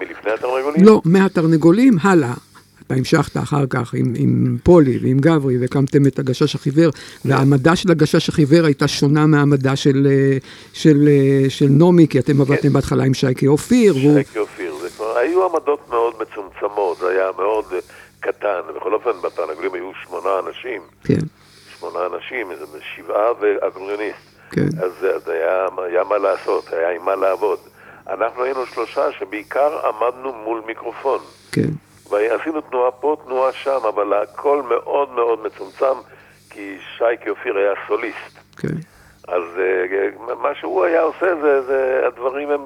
מלפני התרנגולים? לא, מהתרנגולים, הלאה. אתה המשכת אחר כך עם, עם פולי ועם גברי, והקמתם את הגשש החיוור, והעמדה של הגשש החיוור הייתה שונה מהעמדה של, אה, של, אה, של נעמי, כי אתם עבדתם בהתחלה עם שייקי אופיר. שייקי אופיר, זה כבר, היו עמדות מאוד מצומצמות, זה היה מאוד אה, קטן, בכל אופן בתרנגולים היו שמונה אנשים, כן, שמונה אנשים, איזה שבעה ואקורדיוניסט, כן. אז, אז היה, היה מה לעשות, היה עם מה לעבוד. אנחנו היינו שלושה שבעיקר עמדנו מול מיקרופון. כן. ועשינו תנועה פה, תנועה שם, אבל הכל מאוד מאוד מצומצם, כי שייקי אופיר היה סוליסט. כן. אז uh, מה שהוא היה עושה, זה, זה הדברים הם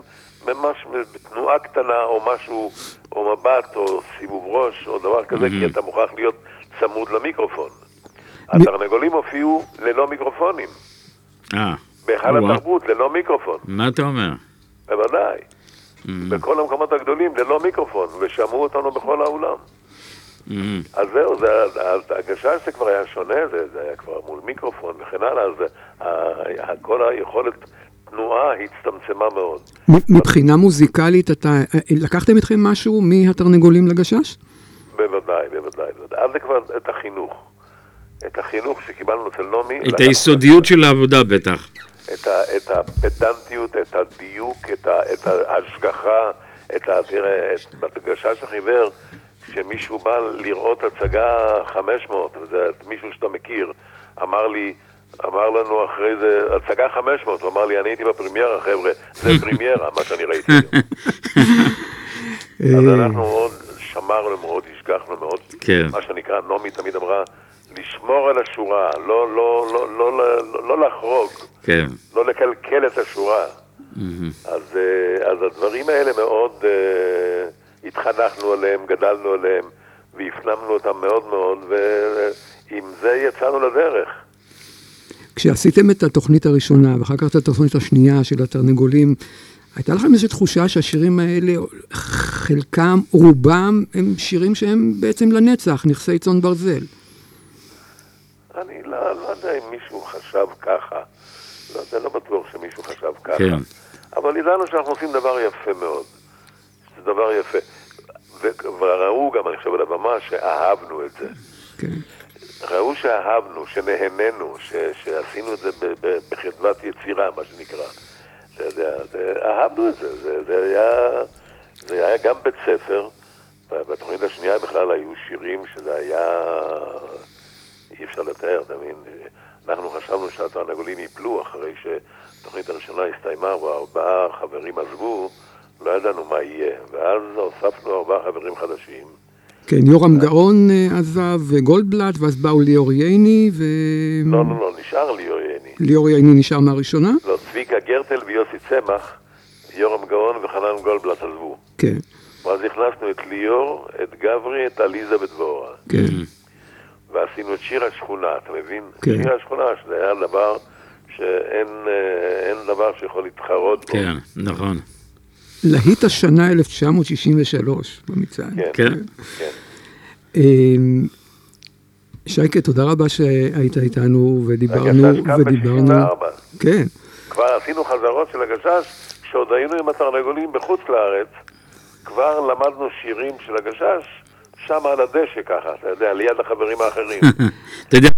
ממש בתנועה קטנה, או משהו, או מבט, או סיבוב ראש, או דבר כזה, כי אתה מוכרח להיות צמוד למיקרופון. התרנגולים הופיעו ללא מיקרופונים. אה, בהיכל. התרבות, ללא מיקרופון, מה אתה אומר? בוודאי. Mm, בכל המקומות הגדולים, ללא מיקרופון, ושמעו אותנו בכל האולם. mm, אז זהו, זה, אז הגשש זה כבר היה שונה, זה, זה היה כבר מול מיקרופון וכן הלאה, אז ה- ה- כל היכולת תנועה הצטמצמה מאוד. מבחינה מוזיקלית, אתה, אה, לקחתם איתכם משהו מהתרנגולים לגשש? בוודאי, בוודאי, בוודאי. אז זה כבר את החינוך. את החינוך שקיבלנו אצל נעמי. את היסודיות של העבודה בטח. את, ה, את הפדנטיות, את הדיוק, את, ה, את ההשגחה, את ה... תראה, את, בגשש החיוור, כשמישהו בא לראות הצגה 500, וזה מישהו שאתה מכיר, אמר לי, אמר לנו אחרי זה, הצגה 500, הוא אמר לי, אני הייתי בפרמיירה, חבר'ה, זה [laughs] פרמיירה, מה שאני ראיתי. [laughs] אז אנחנו מאוד שמרנו מאוד, השגחנו מאוד, כן. מה שנקרא, נעמי תמיד אמרה, לשמור על השורה, לא, לא, לא, לא, לא, לא לחרוג. כן. לא לקלקל את השורה. אז, אה, אז הדברים האלה מאוד אה, התחנכנו עליהם, גדלנו עליהם, והפנמנו אותם מאוד מאוד, ועם זה יצאנו לדרך. כשעשיתם את התוכנית הראשונה, ואחר כך את התוכנית השנייה של התרנגולים, הייתה לכם איזו תחושה שהשירים האלה, חלקם, רובם, הם שירים שהם בעצם לנצח, נכסי צאן ברזל. אני לא, לא יודע אם מישהו חשב ככה. לא יודע, לא בטוח שמישהו חשב ככה. כן. אבל ידענו שאנחנו עושים דבר יפה מאוד. זה דבר יפה. וראו גם, אני חושב, על הבמה, שאהבנו את זה. כן. ראו שאהבנו, שנהנינו, ש- שעשינו את זה בחדוות יצירה, מה שנקרא. אתה יודע, זה- אהבנו את זה, זה, זה, היה, זה היה גם בית ספר. בתוכנית השנייה בכלל היו שירים שזה היה... אי אפשר לתאר, אתה מבין? אנחנו חשבנו שהתרנגולים ייפלו אחרי שהתוכנית הראשונה הסתיימה וארבעה חברים עזבו, לא ידענו מה יהיה. ואז הוספנו ארבעה חברים חדשים. כן, יורם גאון אה, עזב, וגולדבלט, ואז באו ליאור ייני, ו... לא, לא, לא, נשאר ליאור ייני. ליאור ייני נשאר מהראשונה? לא, צביקה גרטל ויוסי צמח, יורם גאון וחנן גולדבלט עזבו. כן, ואז הכנסנו את ליאור, את גברי, את עליזה ודבורה. כן. ועשינו את שיר השכונה, אתה מבין? כן. שיר השכונה, שזה היה דבר שאין אה, אין דבר שיכול להתחרות בו. כן, נכון. להיט השנה 1963 במצעד. כן, כן. כן. אמ, שייקה, תודה רבה שהיית איתנו ודיברנו, ודיברנו. ב-64. כן, כבר עשינו חזרות של הגשש, כשעוד היינו עם התרנגולים בחוץ לארץ, כבר למדנו שירים של הגשש, שם על הדשא ככה, אתה יודע, ליד החברים האחרים. [laughs] אתה יודע,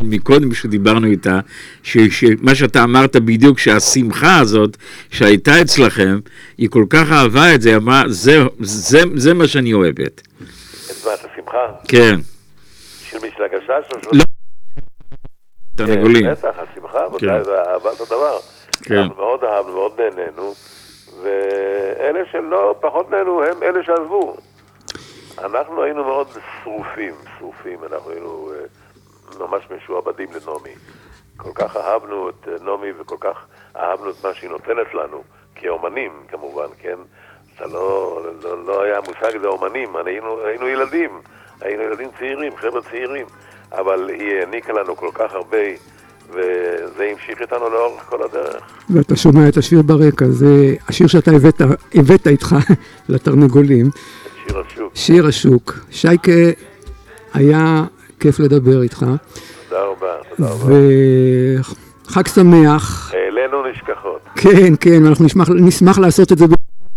מקודם כשדיברנו איתה, ש- שמה שאתה אמרת בדיוק, שהשמחה הזאת שהייתה אצלכם, היא כל כך אהבה את זה, אמרה, "זה- זה זה מה שאני אוהבת. את מה, את השמחה? כן, של מי של הגשש? לא. תרנגולים. כן, בטח, השמחה, כן. אהבת הדבר. כן. אנחנו מאוד אהבנו, מאוד נהנינו, ואלה שלא פחות נהנו הם אלה שעזבו. אנחנו היינו מאוד שרופים, שרופים, אנחנו היינו אה, ממש משועבדים לנעמי. כל כך אהבנו את אה, נעמי וכל כך אהבנו את מה שהיא נותנת לנו, כאומנים כמובן, כן? אתה לא, לא, לא היה מושג זה אומנים, היינו, היינו ילדים, היינו ילדים צעירים, חבר'ה צעירים, אבל היא העניקה לנו כל כך הרבה, וזה המשיך איתנו לאורך כל הדרך. ואתה שומע את השיר ברקע, זה השיר שאתה הבאת, הבאת איתך [laughs] לתרנגולים, שיר השוק. שיר השוק. שייקה, היה כיף לדבר איתך, תודה רבה, תודה רבה. וחג שמח. העלינו נשכחות. כן, כן, אנחנו נשמח, נשמח לעשות את זה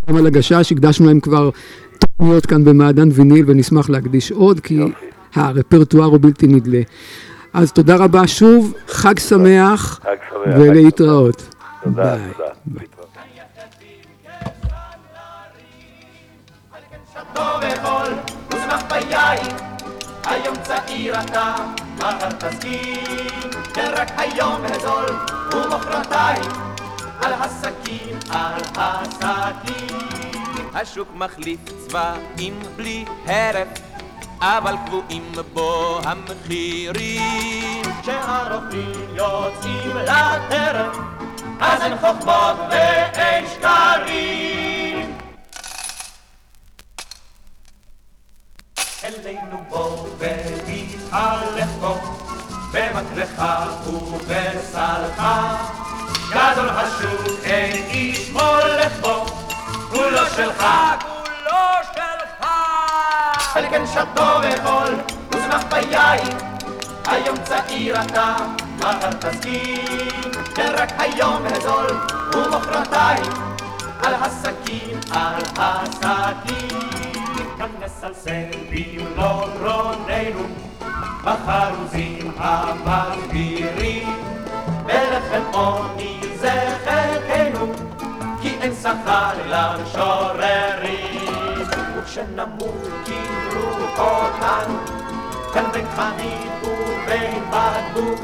גם על הגשש, הקדשנו להם כבר תוכניות כאן במעדן ויניל, ונשמח להקדיש עוד, כי יופי. הרפרטואר הוא בלתי נדלה. אז תודה רבה שוב, חג שמח, חג שמח. ולהתראות. תודה, ביי. תודה. ביי. ביין. היום צעיר אתה, מחר תסכים. כן, רק היום הזול, ומחרתיים. על הסכין, על הסכין. השוק מחליף צבעים בלי הרף, אבל קבועים בו המחירים. כשהרופאים יוצאים לטרף, אז אין חוכמות ואין שקרים. אלינו בוא והתהלך בו, במקלך ובסלך, גדול השוק, אין איש מולך בו, כולו שלך, כולו שלך. על כן שתו ואכול, ושמח ביין, היום צעיר אתה, מחר תסכים, כן רק היום הזול, ומחרתיים, על הסכין, על הסכין. נסלסל במלוא גרוננו, בחרוזים המגבירים, בלחם עוני זה חלקנו, כי אין שכר למשוררים. וכשנמות קיבלו אותנו, כאן בין חנית ובין בדוק,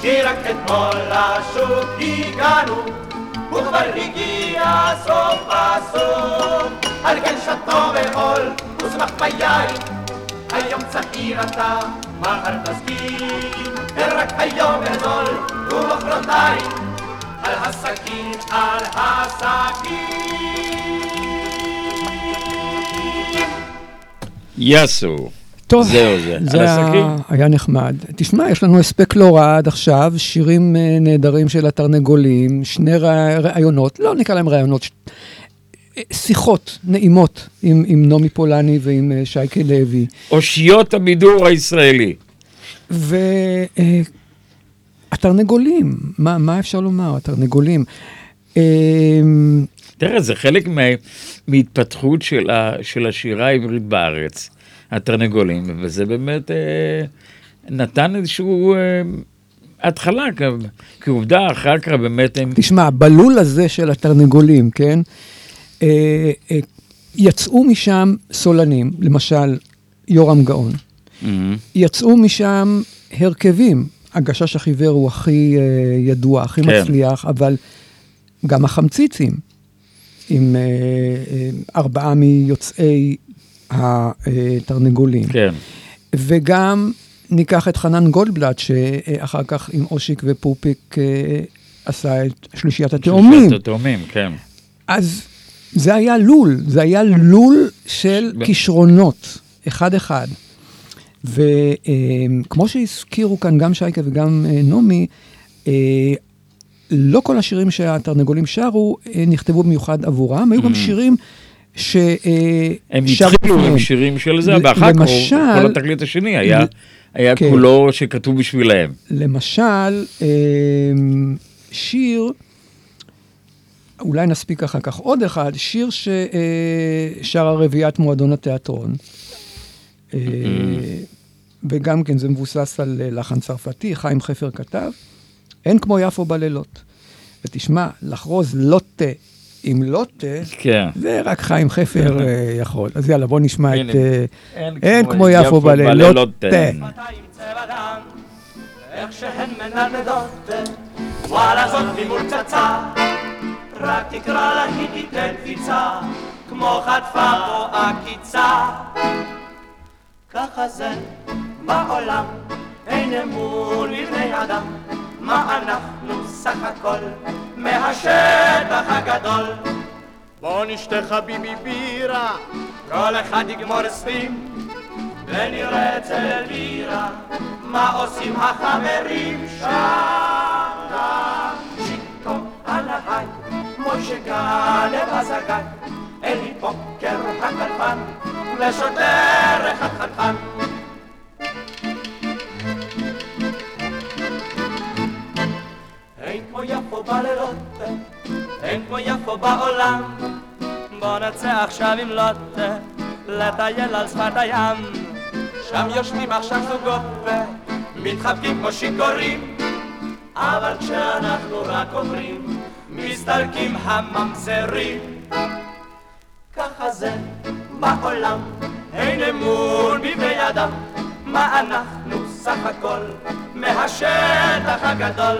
כי רק אתמול לשוק הגענו, וכבר הגיע סוף הסוף. על כן שתו ואכול, ושמח ביין, היום צעיר אתה, מחר תסכים, ורק היום הזול, ומחרתיים, על הסכין, על הסכין. יאסו. טוב, זהו זה. זה היה? היה נחמד. תשמע, יש לנו הספק לא רע עד עכשיו, שירים אה, נהדרים של התרנגולים, שני רע- ראיונות, לא נקרא להם אה, שיחות נעימות עם, עם נעמי פולני ועם אה, שייקה לוי. אושיות הבידור הישראלי. והתרנגולים, מה, מה אפשר לומר, התרנגולים. אה, תראה, זה חלק מה, מהתפתחות של, ה, של השירה העברית בארץ, התרנגולים, וזה באמת אה, נתן איזשהו אה, התחלה, כעובדה, אחר כך באמת הם... תשמע, בלול הזה של התרנגולים, כן, יצאו משם סולנים, למשל יורם גאון. Mhm. יצאו משם הרכבים. הגשש החיוור הוא הכי אה, ידוע, הכי כן. מצליח, אבל גם החמציצים, עם אה, אה, ארבעה מיוצאי התרנגולים. כן. וגם ניקח את חנן גולדבלט, שאחר כך עם אושיק ופופיק אה, עשה את שלישיית התאומים. שלישיית התאומים, כן. אז זה היה לול, זה היה לול של כישרונות, אחד-אחד. וכמו שהזכירו כאן גם שייקה וגם אה, נעמי, אה, לא כל השירים שהתרנגולים שרו אה, נכתבו במיוחד עבורם, היו גם Mm. שירים ש... אה, הם התחילו עם. שירים של זה, ואחר כך כל התקליט השני היה, היה כן. כולו שכתוב בשבילהם. למשל, אה, שיר, אולי נספיק אחר כך עוד אחד, שיר ששרה רביעיית מועדון התיאטרון. אה, וגם כן זה מבוסס על אה, לחן צרפתי, חיים חפר כתב, אין כמו יפו בלילות. ותשמע, לחרוז לוטה עם לוטה, כן. זה רק חיים חפר אה, יכול. אז יאללה, בוא נשמע את אה, אין כמו יפו בלילות. איך שהן מנדנדות, וואלה זאת ממול פצצה, רק תקרא לה היא תיתן קפיצה, כמו חטפה או עקיצה. ככה זה בעולם, אין אמון בבני אדם, מה אנחנו סך הכל מהשטח הגדול. בוא נשתה חביבי בירה, כל אחד יגמור עשרים, ונראה אצל אלבירה מה עושים החברים שם. גלב הזגג, אלי פוקר הכלפן, ושוטר אחד חנפן. אין כמו יפו בלילות, אין כמו יפו בעולם. בוא נצא עכשיו עם לוטה, לטייל על שפת הים. שם יושבים עכשיו זוגות ומתחבקים כמו שיכורים. אבל כשאנחנו רק אומרים, מסתלקים הממזרים. ככה זה בעולם, אין אמון בבני אדם. מה אנחנו סך הכל מהשטח הגדול?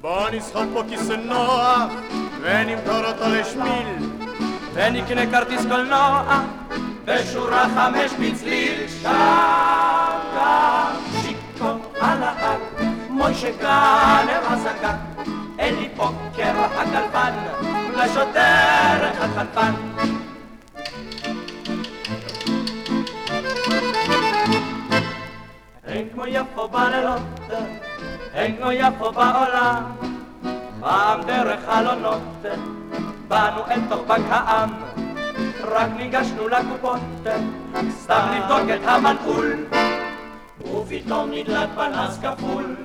בוא נסחוט פה כיסא נוח ונמכור אותו לשמיל ונקנה כרטיס קולנוע בשורה חמש בצליל שם גם שיקו על ההר מוישה גנב הזגג אלי פוקר הכלבן ושוטר אחד חנפן. אין כמו יפו בלילות, אין כמו יפו בעולם, פעם דרך חלונות, באנו אל תוך בנק העם, רק ניגשנו לקופות, סתם לבדוק את המנעול, ופתאום נדלק פנס כפול,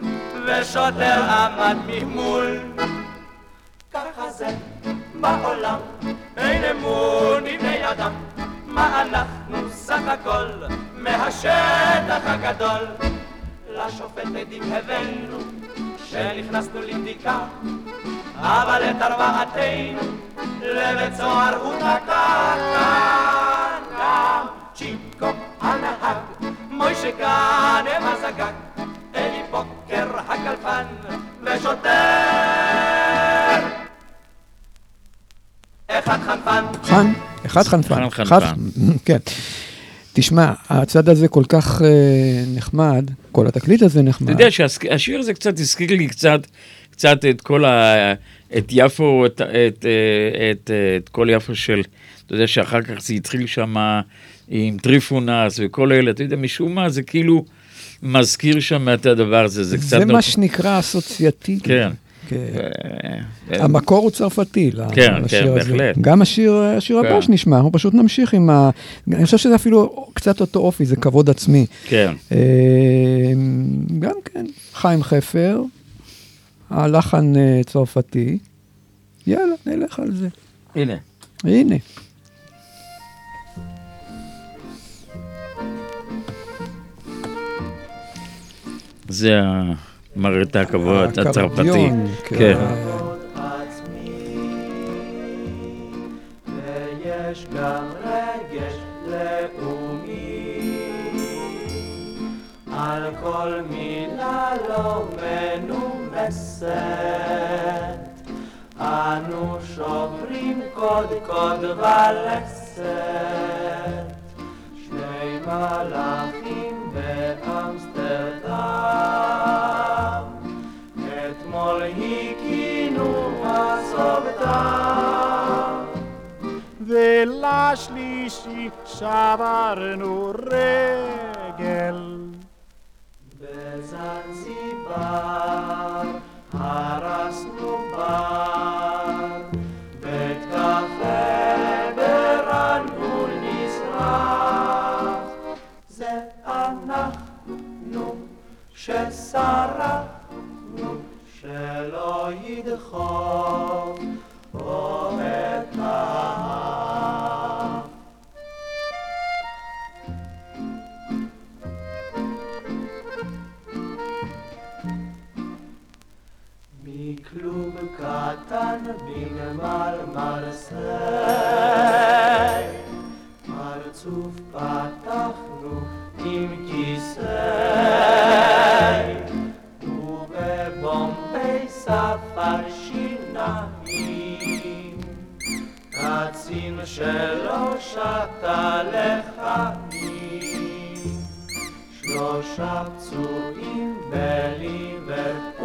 ושוטר עמד ממול. ככה זה בעולם, אין אמון עם בני אדם, מה אנחנו סך הכל מהשטח הגדול. לשופט עדים הבאנו, שנכנסנו לבדיקה, אבל את ארבעתנו לבית סוהר הוא תקע כאן גם צ'יקו הנהג, מוישה גאנם הזגג, אלי בוקר הקלפן ושוטר אחד חנפן. חן, אחד חנפן. חן אחד- חנפן. כן. תשמע, הצד הזה כל כך אה, נחמד, כל התקליט הזה נחמד. אתה יודע שהשיר הזה קצת הזכיר לי קצת, קצת את כל ה... את יפו, את, את, את, את, את כל יפו של, אתה יודע שאחר כך זה התחיל שם עם טריפונס וכל אלה, אתה יודע, משום מה זה כאילו מזכיר שם את הדבר הזה, זה קצת... זה נות- מה שנקרא אסוציאטיבי. כן. כן. אה, המקור הוא צרפתי כן, לשיר כן. בהחלט. גם השיר, השיר הבא כן. שנשמע, אנחנו פשוט נמשיך עם ה... אני חושב שזה אפילו קצת אותו אופי, זה כבוד עצמי. כן. אה, גם כן, חיים חפר, הלחן אה, צרפתי. יאללה, נלך על זה. הנה. הנה. זה מראה את הכבוד הצרפתי. הקרדיון, כן. ויש גם רגש לאומי על כל מילה לא מנומסת אנו שוברים קוד קוד ולסת שני מלאכים ולשלישי שברנו רגל. בזנזיבר הרסנו בר, בית קפה ברנגול נשרף. זה אנחנו ששרפנו, שלא ידחוף man bin mal mal sei mal zu patach nu im kisei du be bombei sa farshina katzin shelosh atalecha shlosh tzu im beli vet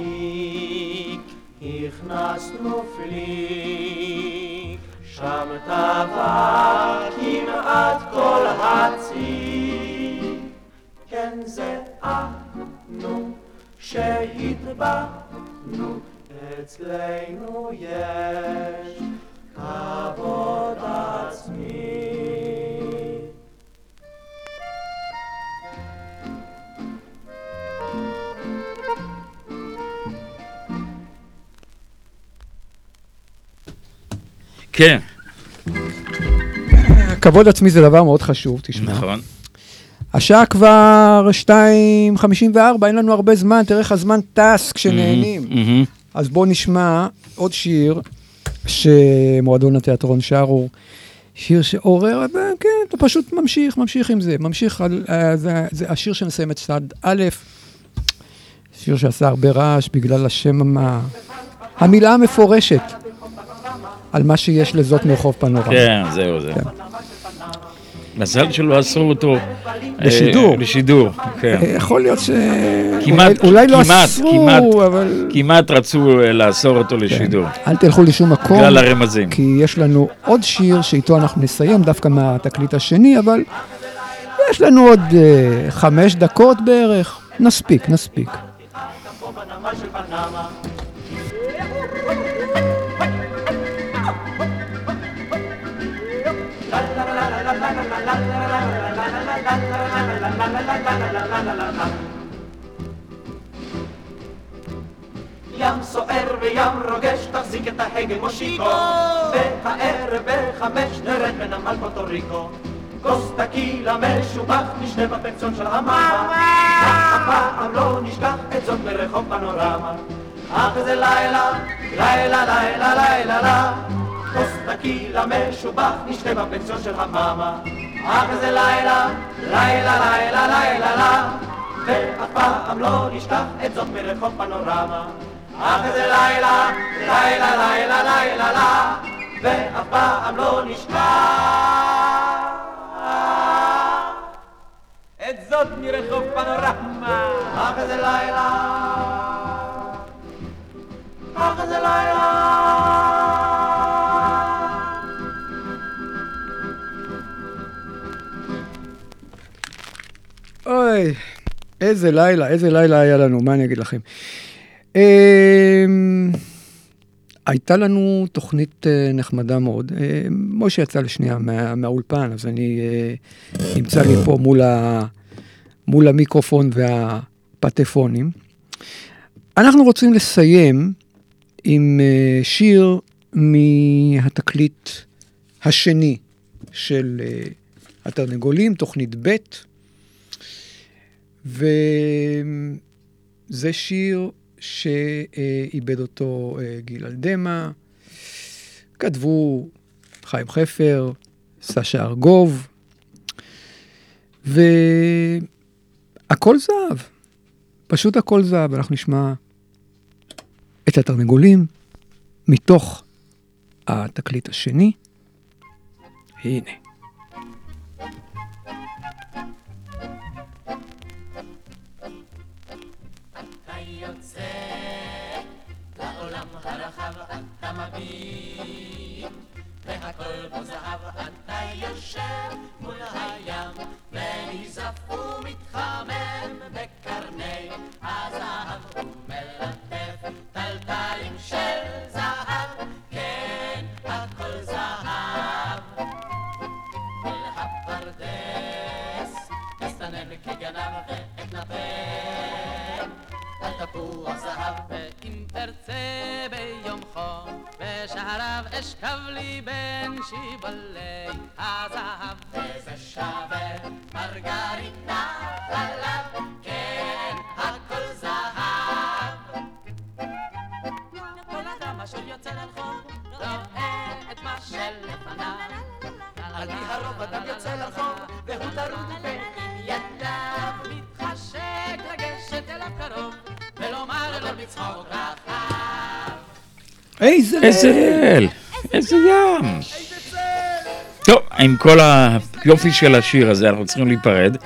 במוזמביק הכנסנו פליק, שם טבע כמעט כל הצי. כן זה אנו שהטבענו, אצלנו יש כבוד כן, כבוד עצמי זה דבר מאוד חשוב, תשמע. נכון. השעה כבר 2.54, אין לנו הרבה זמן, תראה איך הזמן טס כשנהנים. מהמם. אז בואו נשמע עוד שיר שמועדון התיאטרון שרו, שיר שעורר, כן, אתה פשוט ממשיך, ממשיך עם זה, ממשיך, על, אה, זה, זה השיר שמסיים את צד א', שיר שעשה הרבה רעש בגלל השם, המילה המפורשת על מה שיש לזאת מרחוב פנורמה. כן, זהו זה. מזל שלא אסרו אותו. אה, לשידור. לשידור, כן. אה, יכול להיות ש... כמעט, אולי, אולי לא כמעט, אסרו, כמעט, אבל... כמעט רצו אה, לאסור אותו לשידור. אל תלכו לשום מקום. בגלל הרמזים. כי יש לנו עוד שיר שאיתו אנחנו נסיים, דווקא מהתקליט השני, אבל יש לנו עוד אה, חמש דקות בערך. נספיק, נספיק. ים סוער וים רוגש, תחזיק את ההגה מושיקו. והערב בחמש נרד בנמל פוטו ריקו. כוס טקילה משובח, נשתה בפקצון של המאמה. אף פעם לא נשכח את זאת ברחוב פנורמה. אך איזה לילה, לילה, לילה, לילה, לילה. כוס טקילה משובח, נשתה בפקצון של המאמה. אך איזה לילה, לילה, לילה, לילה, לילה. ואף פעם לא נשכח את זאת מרחוב פנורמה. אך איזה לילה, לילה, לילה, לילה, לילה, ואף פעם לא נשכח את זאת מרחוב פנורמה. אך איזה לילה, אך איזה לילה. אוי, איזה לילה, איזה לילה היה לנו, מה אני אגיד לכם. אמ, הייתה לנו תוכנית אה, נחמדה מאוד. אה, משה יצא לשנייה מה, מהאולפן, אז אני אה, נמצא לי פה מול, ה, מול המיקרופון והפטפונים. אנחנו רוצים לסיים עם שיר מהתקליט השני של התרנגולים, תוכנית ב', וזה שיר שאיבד אותו אה, גיל אלדמה, כתבו חיים חפר, סשה ארגוב, והכל זהב, פשוט הכל זהב. אנחנו נשמע את התרנגולים מתוך התקליט השני. הנה. מביט, והכל בו זהב אתה יושב מול הים, ונזף ומתחמם בקרני הזהב ומלטף טלטלים של זהב, כן הכל זהב. אל הפרדס מסתנן כגנב ואתנפל תפוח זהב ואם תרצה ביום חום בשעריו אשכב לי בין שיבולי הזהב. וזה שווה מרגרינה חלב כן הכל זהב. כל אדם אשר יוצא לרחוב רואה את מה שלפניו על פי הרוב אדם יוצא לרחוב והוא טרוד בענייניו מתחשק לגשת אליו קרוב בצחוק רחב איזה איזה אל, איזה ים. טוב, עם כל היופי של השיר הזה, אנחנו צריכים להיפרד.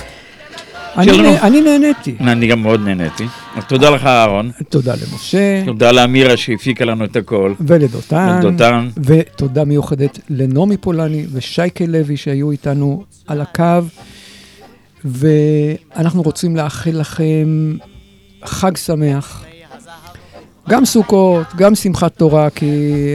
אני נהניתי. אני גם מאוד נהניתי. אז תודה לך, אהרון. תודה למשה תודה לאמירה שהפיקה לנו את הכל. ולדותן. לדותן. ותודה מיוחדת לנעמי פולני ושייקה לוי שהיו איתנו על הקו. ואנחנו רוצים לאחל לכם חג שמח. גם סוכות, גם שמחת תורה, כי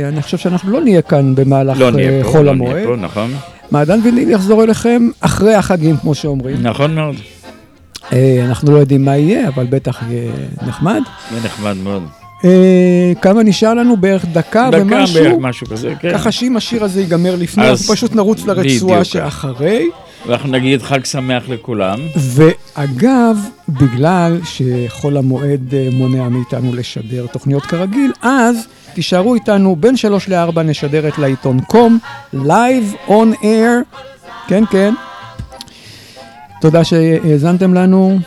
אני חושב שאנחנו לא נהיה כאן במהלך לא נהיה אה, פה, חול לא נהיה המועד. פה, נכון. מעדן ויניל יחזור אליכם אחרי החגים, כמו שאומרים. נכון מאוד. אה, אנחנו לא יודעים מה יהיה, אבל בטח יהיה נחמד. זה נחמד מאוד. אה, כמה נשאר לנו? בערך דקה דקה ומשהו. בערך, משהו כזה, כן. ככה שאם השיר הזה ייגמר לפני, אז אנחנו פשוט נרוץ לרצועה. שאחרי. ואנחנו נגיד חג שמח לכולם. ואגב, בגלל שחול המועד אה, מונע מאיתנו לשדר תוכניות כרגיל, אז תישארו איתנו בין שלוש לארבע נשדר את לעיתון קום, Live on Air, כן כן. תודה שהאזנתם לנו.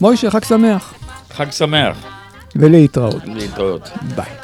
מוישה, חג שמח. חג שמח. ולהתראות. להתראות. ביי.